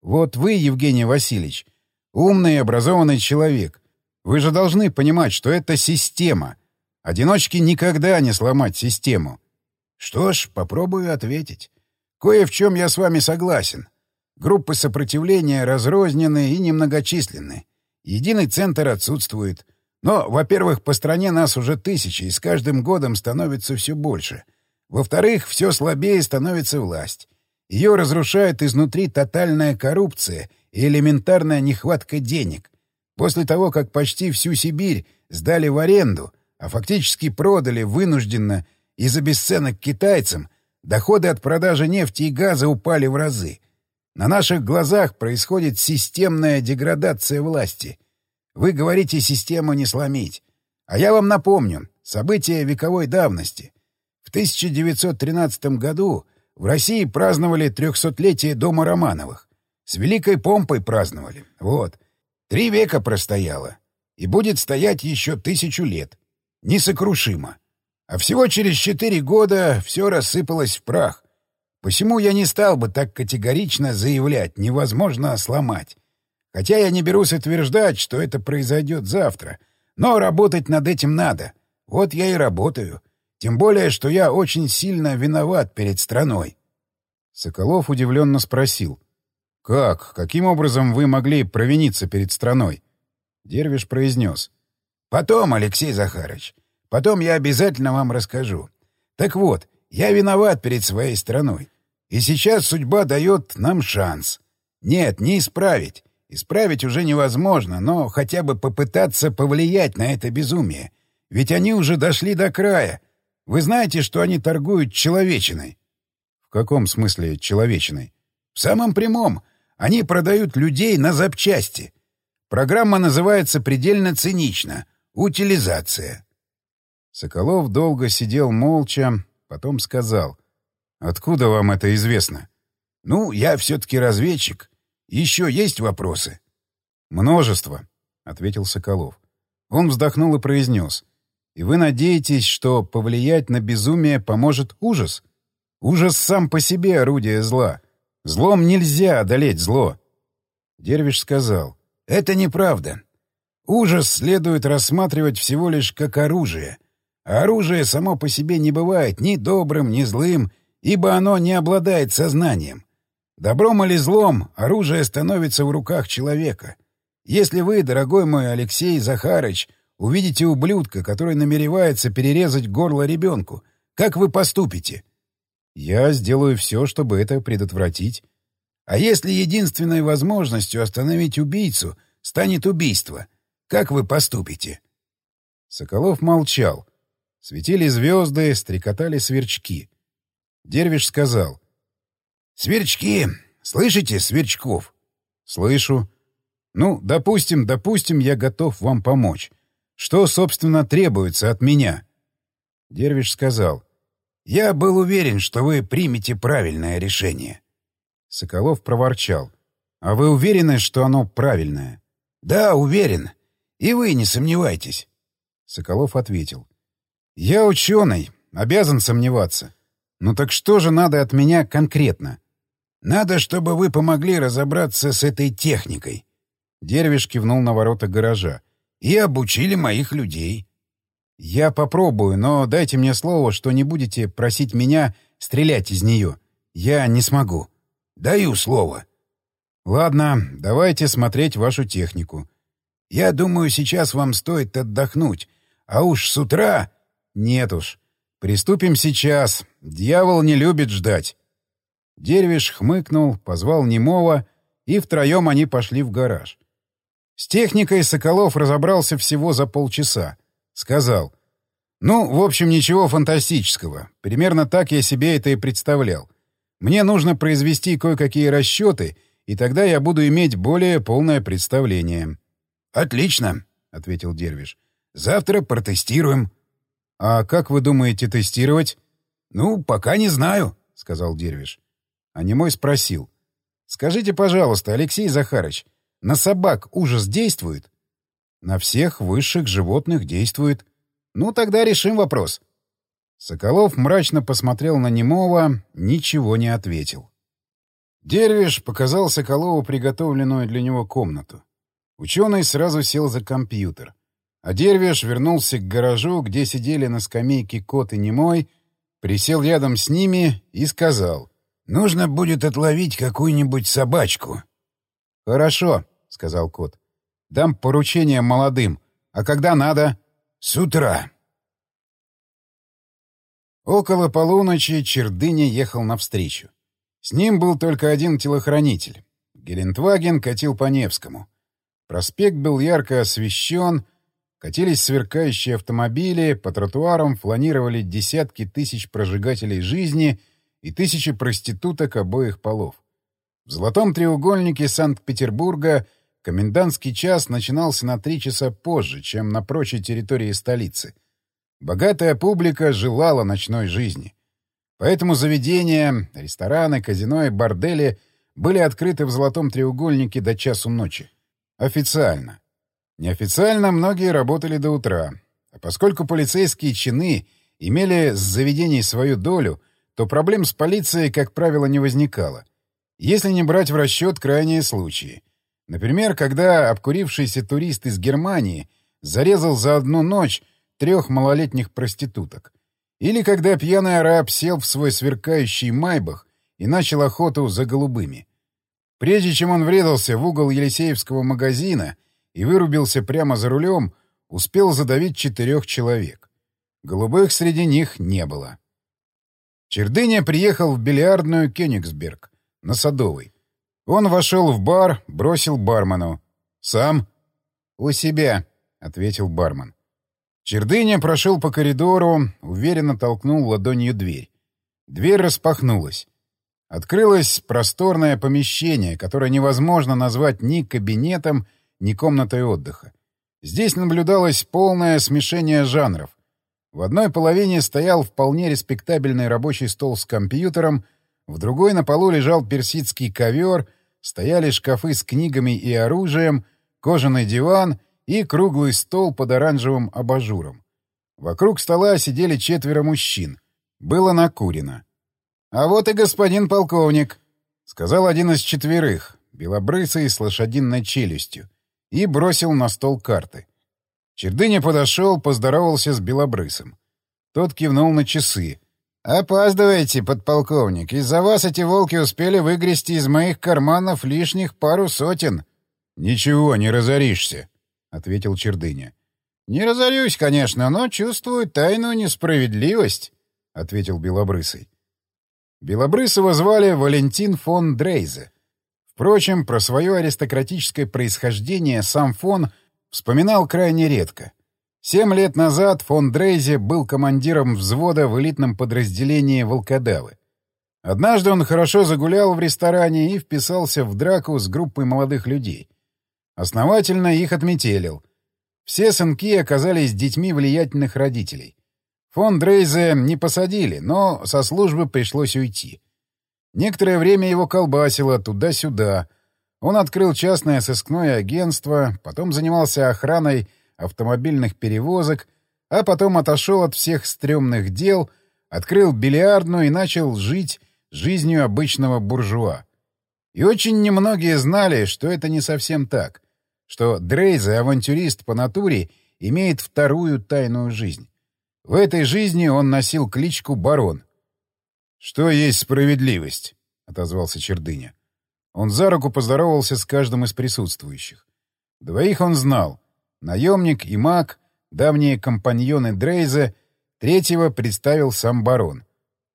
Вот вы, Евгений Васильевич, умный и образованный человек. Вы же должны понимать, что это система. Одиночки никогда не сломать систему. Что ж, попробую ответить. Кое в чем я с вами согласен. Группы сопротивления разрознены и немногочисленны. Единый центр отсутствует. Но, во-первых, по стране нас уже тысячи, и с каждым годом становится все больше. Во-вторых, все слабее становится власть. Ее разрушает изнутри тотальная коррупция и элементарная нехватка денег. После того, как почти всю Сибирь сдали в аренду, а фактически продали вынужденно из-за бесценок китайцам, доходы от продажи нефти и газа упали в разы — на наших глазах происходит системная деградация власти. Вы говорите, систему не сломить. А я вам напомню, события вековой давности. В 1913 году в России праздновали трехсотлетие Дома Романовых. С великой помпой праздновали. Вот. Три века простояло. И будет стоять еще тысячу лет. Несокрушимо. А всего через четыре года все рассыпалось в прах. Посему я не стал бы так категорично заявлять «невозможно сломать». Хотя я не берусь утверждать, что это произойдет завтра. Но работать над этим надо. Вот я и работаю. Тем более, что я очень сильно виноват перед страной. Соколов удивленно спросил. «Как? Каким образом вы могли провиниться перед страной?» Дервиш произнес. «Потом, Алексей Захарович. Потом я обязательно вам расскажу. Так вот, я виноват перед своей страной. И сейчас судьба дает нам шанс. Нет, не исправить. Исправить уже невозможно, но хотя бы попытаться повлиять на это безумие. Ведь они уже дошли до края. Вы знаете, что они торгуют человечиной? В каком смысле человечиной? В самом прямом. Они продают людей на запчасти. Программа называется предельно цинично — утилизация. Соколов долго сидел молча, потом сказал — Откуда вам это известно? Ну, я все-таки разведчик. Еще есть вопросы? Множество, ответил Соколов. Он вздохнул и произнес. И вы надеетесь, что повлиять на безумие поможет ужас? Ужас сам по себе орудие зла. Злом нельзя одолеть зло. Дервиш сказал. Это неправда. Ужас следует рассматривать всего лишь как оружие. А оружие само по себе не бывает ни добрым, ни злым, ибо оно не обладает сознанием. Добром или злом оружие становится в руках человека. Если вы, дорогой мой Алексей Захарыч, увидите ублюдка, который намеревается перерезать горло ребенку, как вы поступите? Я сделаю все, чтобы это предотвратить. А если единственной возможностью остановить убийцу станет убийство, как вы поступите? Соколов молчал. Светили звезды, стрекотали сверчки. Дервиш сказал. «Сверчки! Слышите, Сверчков?» «Слышу. Ну, допустим, допустим, я готов вам помочь. Что, собственно, требуется от меня?» Дервиш сказал. «Я был уверен, что вы примете правильное решение». Соколов проворчал. «А вы уверены, что оно правильное?» «Да, уверен. И вы не сомневайтесь». Соколов ответил. «Я ученый, обязан сомневаться. Ну так что же надо от меня конкретно? Надо, чтобы вы помогли разобраться с этой техникой. Дервиш кивнул на ворота гаража. И обучили моих людей. Я попробую, но дайте мне слово, что не будете просить меня стрелять из нее. Я не смогу. Даю слово. Ладно, давайте смотреть вашу технику. Я думаю, сейчас вам стоит отдохнуть. А уж с утра... Нет уж. Приступим сейчас. Дьявол не любит ждать. Дервиш хмыкнул, позвал немого, и втроем они пошли в гараж. С техникой Соколов разобрался всего за полчаса. Сказал. «Ну, в общем, ничего фантастического. Примерно так я себе это и представлял. Мне нужно произвести кое-какие расчеты, и тогда я буду иметь более полное представление». «Отлично», — ответил Дервиш. «Завтра протестируем». «А как вы думаете тестировать?» «Ну, пока не знаю», — сказал Дервиш. А немой спросил. «Скажите, пожалуйста, Алексей Захарыч, на собак ужас действует?» «На всех высших животных действует. Ну, тогда решим вопрос». Соколов мрачно посмотрел на Немова, ничего не ответил. Дервиш показал Соколову приготовленную для него комнату. Ученый сразу сел за компьютер. А Дервиш вернулся к гаражу, где сидели на скамейке кот и немой, присел рядом с ними и сказал. «Нужно будет отловить какую-нибудь собачку». «Хорошо», — сказал кот. «Дам поручение молодым. А когда надо?» «С утра». Около полуночи Чердыня ехал навстречу. С ним был только один телохранитель. Гелендваген катил по Невскому. Проспект был ярко освещен, катились сверкающие автомобили, по тротуарам фланировали десятки тысяч прожигателей жизни и тысячи проституток обоих полов. В золотом треугольнике Санкт-Петербурга комендантский час начинался на три часа позже, чем на прочей территории столицы. Богатая публика желала ночной жизни. Поэтому заведения, рестораны, казино и бордели были открыты в золотом треугольнике до часу ночи. Официально. Неофициально многие работали до утра. А поскольку полицейские чины имели с заведений свою долю, то проблем с полицией, как правило, не возникало. Если не брать в расчет крайние случаи. Например, когда обкурившийся турист из Германии зарезал за одну ночь трех малолетних проституток. Или когда пьяный араб сел в свой сверкающий майбах и начал охоту за голубыми. Прежде чем он врезался в угол Елисеевского магазина и вырубился прямо за рулем, успел задавить четырех человек. Голубых среди них не было. Чердыня приехал в бильярдную Кёнигсберг, на Садовой. Он вошел в бар, бросил бармену. «Сам?» «У себя», — ответил бармен. Чердыня прошел по коридору, уверенно толкнул ладонью дверь. Дверь распахнулась. Открылось просторное помещение, которое невозможно назвать ни кабинетом, ни комнатой отдыха. Здесь наблюдалось полное смешение жанров. В одной половине стоял вполне респектабельный рабочий стол с компьютером, в другой на полу лежал персидский ковер, стояли шкафы с книгами и оружием, кожаный диван и круглый стол под оранжевым абажуром. Вокруг стола сидели четверо мужчин. Было накурено. «А вот и господин полковник», — сказал один из четверых, белобрысый с лошадиной челюстью, и бросил на стол карты. Чердыня подошел, поздоровался с белобрысым. Тот кивнул на часы. «Опаздываете, подполковник. Из-за вас эти волки успели выгрести из моих карманов лишних пару сотен». «Ничего, не разоришься», — ответил Чердыня. «Не разорюсь, конечно, но чувствую тайную несправедливость», — ответил Белобрысый. Белобрысова звали Валентин фон Дрейзе. Впрочем, про свое аристократическое происхождение сам фон вспоминал крайне редко. Семь лет назад фон Дрейзе был командиром взвода в элитном подразделении «Волкодавы». Однажды он хорошо загулял в ресторане и вписался в драку с группой молодых людей. Основательно их отметелил. Все сынки оказались детьми влиятельных родителей. Фон Дрейзе не посадили, но со службы пришлось уйти. Некоторое время его колбасило туда-сюда. Он открыл частное сыскное агентство, потом занимался охраной автомобильных перевозок, а потом отошел от всех стрёмных дел, открыл бильярдную и начал жить жизнью обычного буржуа. И очень немногие знали, что это не совсем так, что Дрейзе, авантюрист по натуре, имеет вторую тайную жизнь. В этой жизни он носил кличку Барон. «Что есть справедливость?» — отозвался Чердыня. Он за руку поздоровался с каждым из присутствующих. Двоих он знал — наемник и маг, давние компаньоны Дрейза, третьего представил сам барон.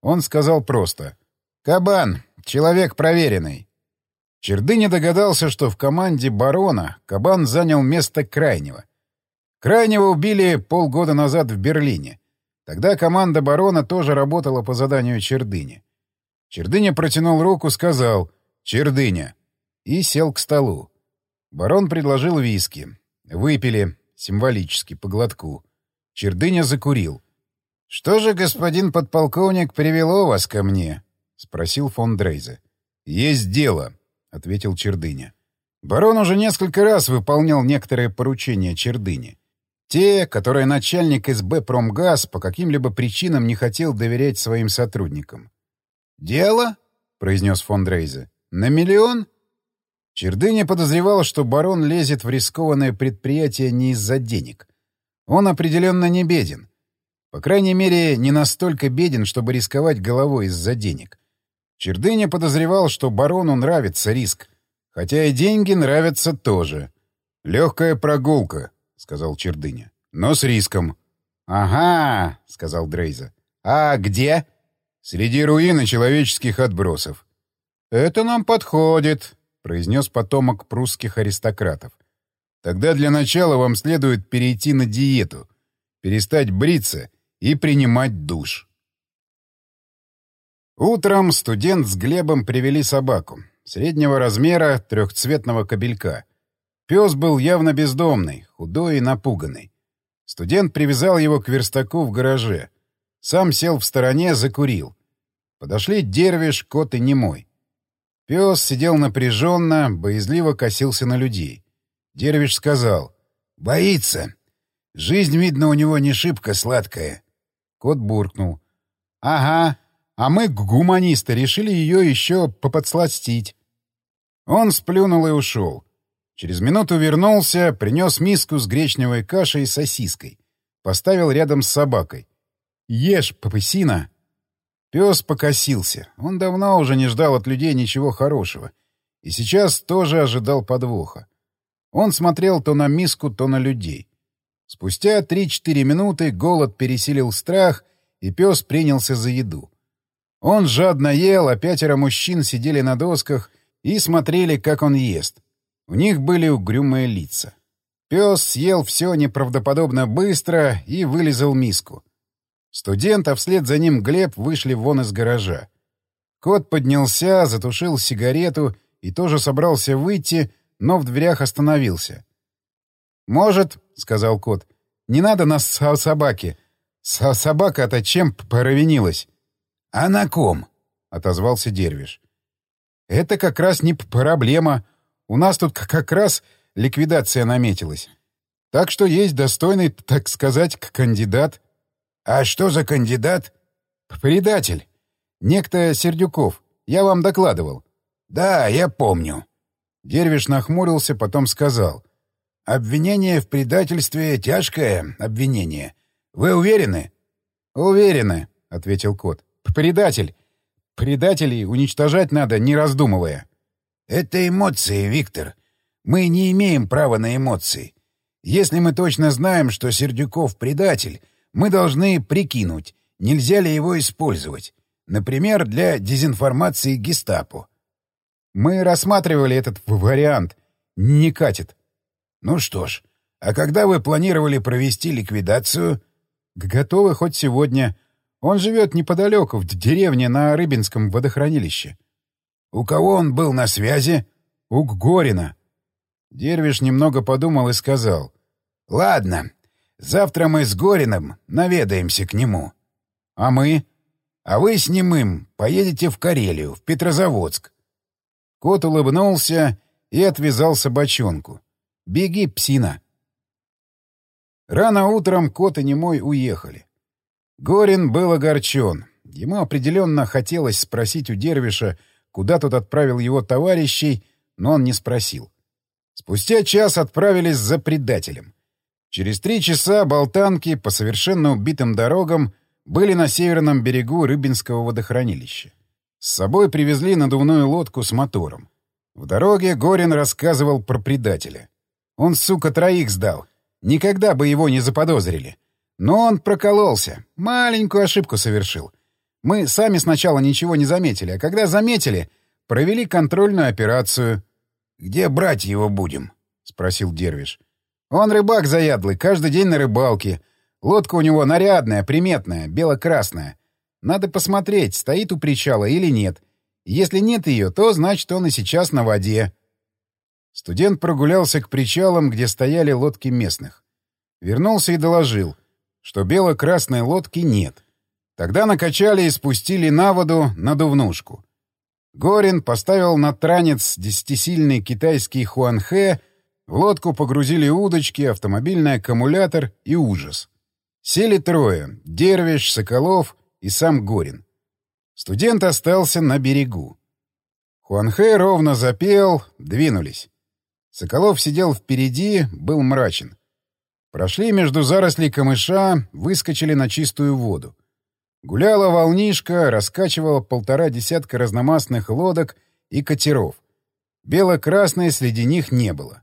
Он сказал просто «Кабан, человек проверенный». Чердыня догадался, что в команде барона Кабан занял место крайнего. Крайнего убили полгода назад в Берлине. Тогда команда барона тоже работала по заданию Чердыни. Чердыня протянул руку, сказал «Чердыня» и сел к столу. Барон предложил виски. Выпили, символически, по глотку. Чердыня закурил. «Что же, господин подполковник, привело вас ко мне?» — спросил фон Дрейзе. «Есть дело», — ответил Чердыня. Барон уже несколько раз выполнял некоторые поручения Чердыни. Те, которые начальник СБ «Промгаз» по каким-либо причинам не хотел доверять своим сотрудникам. «Дело?» — произнес фон Дрейзе. «На миллион?» Чердыня подозревал, что барон лезет в рискованное предприятие не из-за денег. Он определенно не беден. По крайней мере, не настолько беден, чтобы рисковать головой из-за денег. Чердыня подозревал, что барону нравится риск. Хотя и деньги нравятся тоже. «Легкая прогулка», — сказал Чердыня. «Но с риском». «Ага», — сказал Дрейза. «А где?» «Среди руин человеческих отбросов». «Это нам подходит», — произнес потомок прусских аристократов. «Тогда для начала вам следует перейти на диету, перестать бриться и принимать душ». Утром студент с Глебом привели собаку. Среднего размера, трехцветного кобелька. Пес был явно бездомный, худой и напуганный. Студент привязал его к верстаку в гараже. Сам сел в стороне, закурил. Подошли Дервиш, кот и немой. Пес сидел напряженно, боязливо косился на людей. Дервиш сказал. «Боится. Жизнь, видно, у него не шибко сладкая». Кот буркнул. «Ага, а мы, гуманисты, решили ее еще поподсластить. Он сплюнул и ушел. Через минуту вернулся, принес миску с гречневой кашей и сосиской. Поставил рядом с собакой. «Ешь, папысина!» Пес покосился. Он давно уже не ждал от людей ничего хорошего. И сейчас тоже ожидал подвоха. Он смотрел то на миску, то на людей. Спустя три-четыре минуты голод пересилил страх, и пес принялся за еду. Он жадно ел, а пятеро мужчин сидели на досках и смотрели, как он ест. У них были угрюмые лица. Пес съел все неправдоподобно быстро и вылезал миску. Студент, а вслед за ним Глеб вышли вон из гаража. Кот поднялся, затушил сигарету и тоже собрался выйти, но в дверях остановился. «Может, — сказал кот, — не надо нас со собаки. Со собака-то чем провинилась?» «А на ком?» — отозвался Дервиш. «Это как раз не проблема. У нас тут как раз ликвидация наметилась. Так что есть достойный, так сказать, кандидат». «А что за кандидат?» «Предатель. Некто Сердюков. Я вам докладывал». «Да, я помню». Дервиш нахмурился, потом сказал. «Обвинение в предательстве — тяжкое обвинение. Вы уверены?» «Уверены», — ответил кот. Предатель. Предателей уничтожать надо, не раздумывая. Это эмоции, Виктор. Мы не имеем права на эмоции. Если мы точно знаем, что Сердюков предатель, мы должны прикинуть, нельзя ли его использовать. Например, для дезинформации гестапо. Мы рассматривали этот вариант. Не катит. Ну что ж, а когда вы планировали провести ликвидацию? Готовы хоть сегодня. Он живет неподалеку, в деревне на Рыбинском водохранилище. У кого он был на связи? У Горина. Дервиш немного подумал и сказал. Ладно, завтра мы с Гориным наведаемся к нему. А мы? А вы с немым поедете в Карелию, в Петрозаводск. Кот улыбнулся и отвязал собачонку. «Беги, псина!» Рано утром кот и немой уехали. Горин был огорчен. Ему определенно хотелось спросить у Дервиша, куда тот отправил его товарищей, но он не спросил. Спустя час отправились за предателем. Через три часа болтанки по совершенно убитым дорогам были на северном берегу Рыбинского водохранилища. С собой привезли надувную лодку с мотором. В дороге Горин рассказывал про предателя. Он, сука, троих сдал. Никогда бы его не заподозрили. Но он прокололся. Маленькую ошибку совершил. Мы сами сначала ничего не заметили, а когда заметили, провели контрольную операцию. — Где брать его будем? — спросил Дервиш. — Он рыбак заядлый, каждый день на рыбалке. Лодка у него нарядная, приметная, бело-красная. Надо посмотреть, стоит у причала или нет. Если нет ее, то значит он и сейчас на воде. Студент прогулялся к причалам, где стояли лодки местных. Вернулся и доложил, что бело-красной лодки нет. Тогда накачали и спустили на воду надувнушку. Горин поставил на транец десятисильный китайский хуанхэ, в лодку погрузили удочки, автомобильный аккумулятор и ужас. Сели трое — Дервиш, Соколов и сам Горин. Студент остался на берегу. Хуанхэ ровно запел, двинулись. Соколов сидел впереди, был мрачен. Прошли между зарослей камыша, выскочили на чистую воду. Гуляла волнишка, раскачивала полтора десятка разномастных лодок и катеров. Бело-красной среди них не было.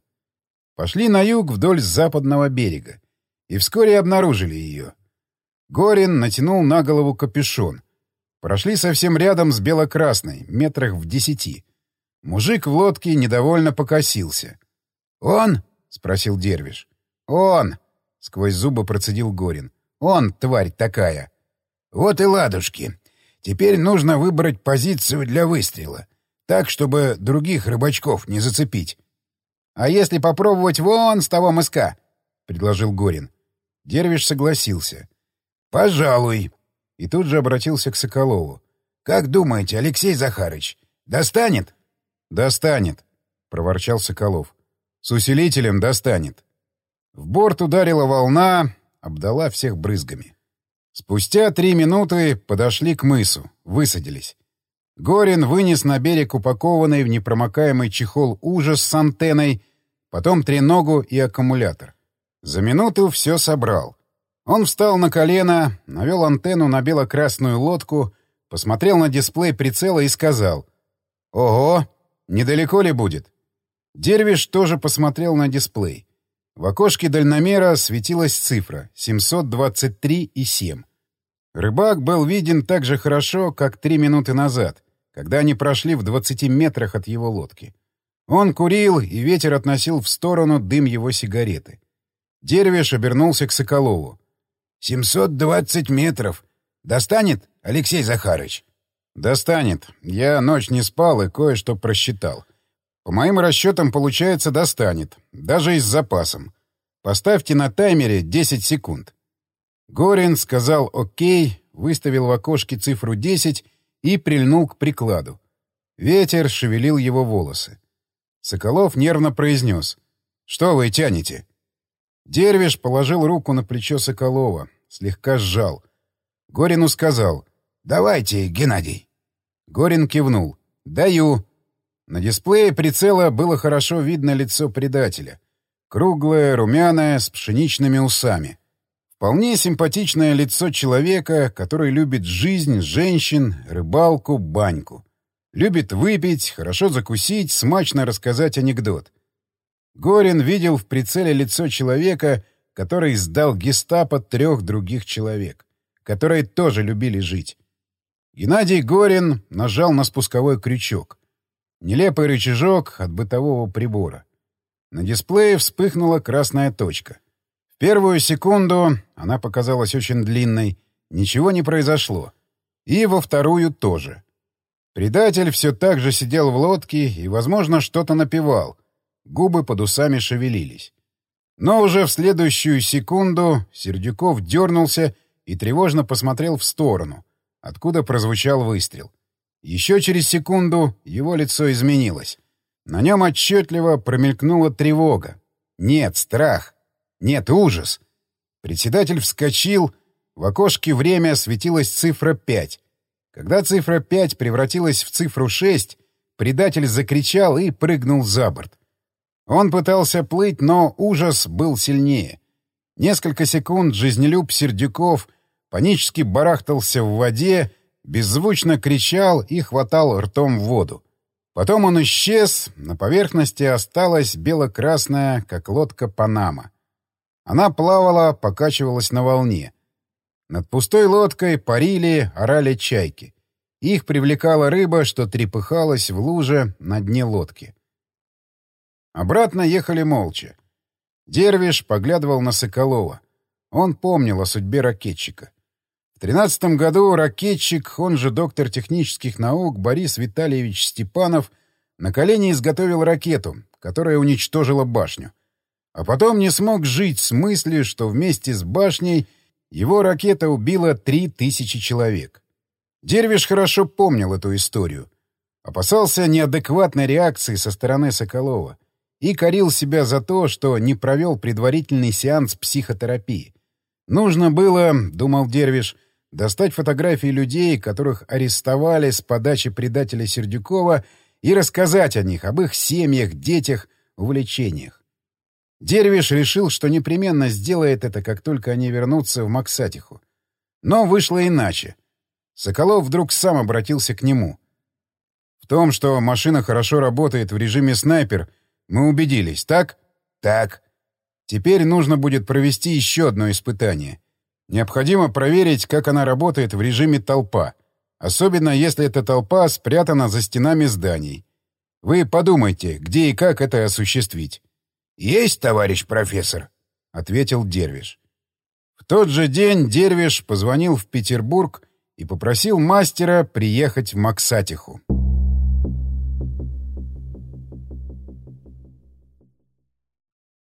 Пошли на юг вдоль западного берега и вскоре обнаружили ее. Горин натянул на голову капюшон. Прошли совсем рядом с бело-красной, метрах в десяти. Мужик в лодке недовольно покосился. «Он?» — спросил Дервиш. «Он!» — сквозь зубы процедил Горин. «Он, тварь такая!» «Вот и ладушки. Теперь нужно выбрать позицию для выстрела, так, чтобы других рыбачков не зацепить». «А если попробовать вон с того мыска?» — предложил Горин. Дервиш согласился. «Пожалуй». И тут же обратился к Соколову. «Как думаете, Алексей Захарыч, достанет?» «Достанет», — проворчал Соколов. «С усилителем достанет». В борт ударила волна, обдала всех брызгами. Спустя три минуты подошли к мысу, высадились. Горин вынес на берег упакованный в непромокаемый чехол ужас с антенной, потом треногу и аккумулятор. За минуту все собрал. Он встал на колено, навел антенну на бело-красную лодку, посмотрел на дисплей прицела и сказал «Ого, недалеко ли будет?» Дервиш тоже посмотрел на дисплей. В окошке дальномера светилась цифра 723,7. Рыбак был виден так же хорошо, как три минуты назад, когда они прошли в 20 метрах от его лодки. Он курил, и ветер относил в сторону дым его сигареты. Дервиш обернулся к Соколову. «Семьсот двадцать метров. Достанет, Алексей Захарыч?» «Достанет. Я ночь не спал и кое-что просчитал. По моим расчетам, получается, достанет. Даже и с запасом. Поставьте на таймере 10 секунд». Горин сказал «Окей», выставил в окошке цифру 10 и прильнул к прикладу. Ветер шевелил его волосы. Соколов нервно произнес. «Что вы тянете?» Дервиш положил руку на плечо Соколова, слегка сжал. Горину сказал «Давайте, Геннадий». Горин кивнул. «Даю». На дисплее прицела было хорошо видно лицо предателя. Круглое, румяное, с пшеничными усами. Вполне симпатичное лицо человека, который любит жизнь, женщин, рыбалку, баньку. Любит выпить, хорошо закусить, смачно рассказать анекдот. Горин видел в прицеле лицо человека, который сдал гестапо трех других человек, которые тоже любили жить. Геннадий Горин нажал на спусковой крючок. Нелепый рычажок от бытового прибора. На дисплее вспыхнула красная точка. В первую секунду, она показалась очень длинной, ничего не произошло. И во вторую тоже. Предатель все так же сидел в лодке и, возможно, что-то напевал, Губы под усами шевелились. Но уже в следующую секунду Сердюков дернулся и тревожно посмотрел в сторону, откуда прозвучал выстрел. Еще через секунду его лицо изменилось. На нем отчетливо промелькнула тревога. Нет, страх. Нет, ужас. Председатель вскочил. В окошке время светилась цифра 5. Когда цифра 5 превратилась в цифру 6, предатель закричал и прыгнул за борт. Он пытался плыть, но ужас был сильнее. Несколько секунд жизнелюб Сердюков панически барахтался в воде, беззвучно кричал и хватал ртом в воду. Потом он исчез, на поверхности осталась бело-красная, как лодка Панама. Она плавала, покачивалась на волне. Над пустой лодкой парили, орали чайки. Их привлекала рыба, что трепыхалась в луже на дне лодки. Обратно ехали молча. Дервиш поглядывал на Соколова. Он помнил о судьбе ракетчика. Тринадцатом году ракетчик, он же доктор технических наук Борис Витальевич Степанов, на колени изготовил ракету, которая уничтожила башню. А потом не смог жить с мыслью, что вместе с башней его ракета убила три тысячи человек. Дервиш хорошо помнил эту историю. Опасался неадекватной реакции со стороны Соколова и корил себя за то, что не провел предварительный сеанс психотерапии. Нужно было, думал Дервиш, — достать фотографии людей, которых арестовали с подачи предателя Сердюкова, и рассказать о них, об их семьях, детях, увлечениях. Дервиш решил, что непременно сделает это, как только они вернутся в Максатиху. Но вышло иначе. Соколов вдруг сам обратился к нему. В том, что машина хорошо работает в режиме снайпер, мы убедились, так? Так. Теперь нужно будет провести еще одно испытание — Необходимо проверить, как она работает в режиме толпа, особенно если эта толпа спрятана за стенами зданий. Вы подумайте, где и как это осуществить. «Есть, товарищ профессор», — ответил Дервиш. В тот же день Дервиш позвонил в Петербург и попросил мастера приехать в Максатиху.